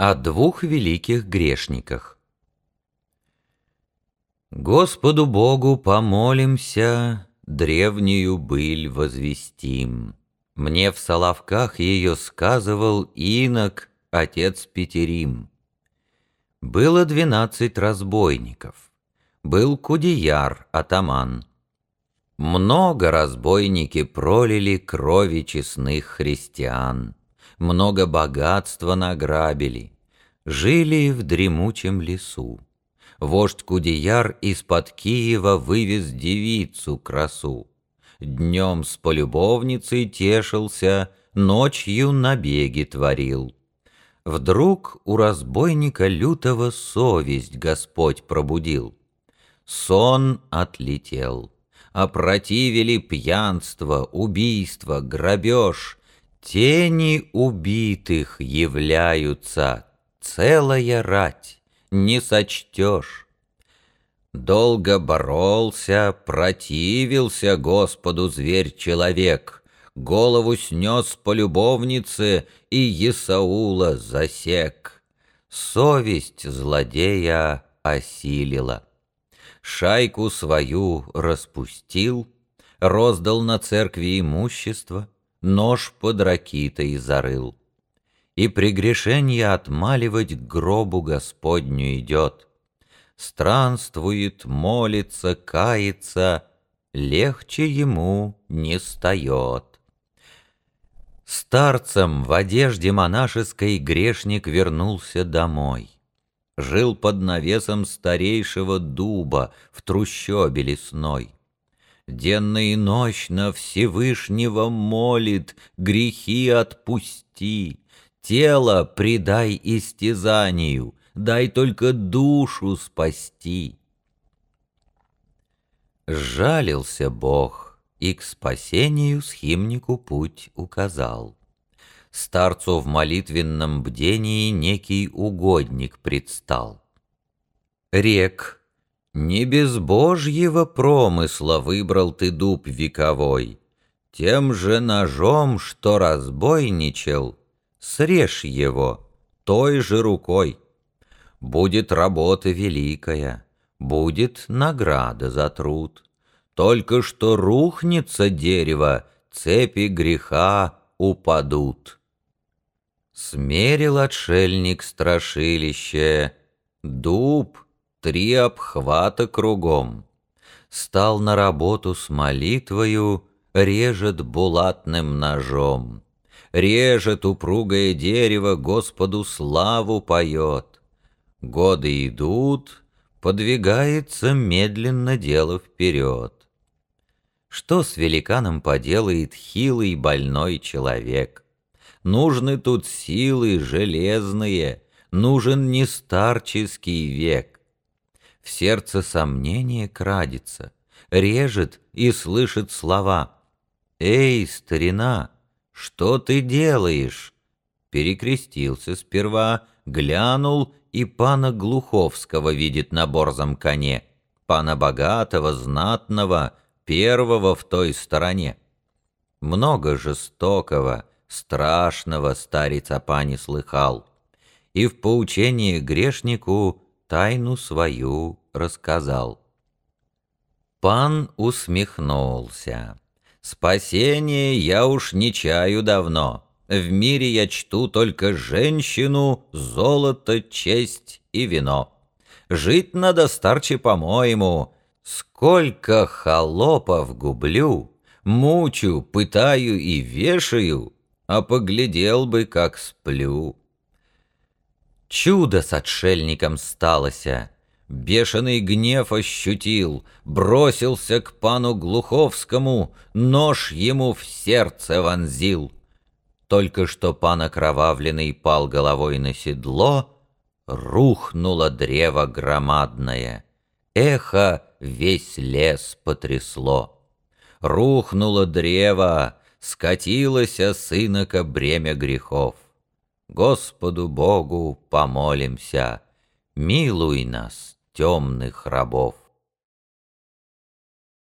О двух великих грешниках. Господу Богу помолимся, древнюю быль возвестим. Мне в Соловках ее сказывал инок, отец Петерим. Было двенадцать разбойников. Был Кудеяр, атаман. Много разбойники пролили крови честных христиан много богатства награбили, жили в дремучем лесу. Вождь Кудеяр из-под Киева вывез девицу красу. Днем с полюбовницей тешился, ночью набеги творил. Вдруг у разбойника лютого совесть Господь пробудил. Сон отлетел. Опротивили пьянство, убийство, грабеж, Тени убитых являются, целая рать, не сочтешь. Долго боролся, противился Господу зверь-человек, Голову снес по любовнице и Исаула засек. Совесть злодея осилила. Шайку свою распустил, Роздал на церкви имущество — нож под ракитой зарыл. И прегрешенье отмаливать к гробу Господню идет. Странствует, молится, кается, легче ему не стает. Старцем в одежде монашеской грешник вернулся домой. Жил под навесом старейшего дуба в трущобе лесной. Денно и ночно Всевышнего молит, Грехи отпусти, тело предай истязанию, Дай только душу спасти. Жалился Бог и к спасению схимнику путь указал. Старцу в молитвенном бдении некий угодник предстал. Рек, не без божьего промысла выбрал ты дуб вековой. Тем же ножом, что разбойничал, срежь его той же рукой. Будет работа великая, будет награда за труд. Только что рухнется дерево, цепи греха упадут. Смерил отшельник страшилище, дуб — три обхвата кругом. Стал на работу с молитвою, режет булатным ножом. Режет упругое дерево, Господу славу поет. Годы идут, подвигается медленно дело вперед. Что с великаном поделает хилый больной человек? Нужны тут силы железные, нужен не старческий век. В сердце сомнение крадется, режет и слышит слова. «Эй, старина, что ты делаешь?» Перекрестился сперва, глянул, и пана Глуховского видит на борзом коне, пана богатого, знатного, первого в той стороне. Много жестокого, страшного старец о пане слыхал, и в поучение грешнику тайну свою рассказал. Пан усмехнулся. «Спасение я уж не чаю давно. В мире я чту только женщину, золото, честь и вино. Жить надо старче, по-моему. Сколько холопов гублю, мучу, пытаю и вешаю, а поглядел бы, как сплю». Чудо с отшельником сталося. Бешеный гнев ощутил, бросился к пану Глуховскому, нож ему в сердце вонзил. Только что пан окровавленный пал головой на седло, рухнуло древо громадное. Эхо весь лес потрясло. Рухнуло древо, скатилось сынока бремя грехов. Господу Богу помолимся, Милуй нас, темных рабов.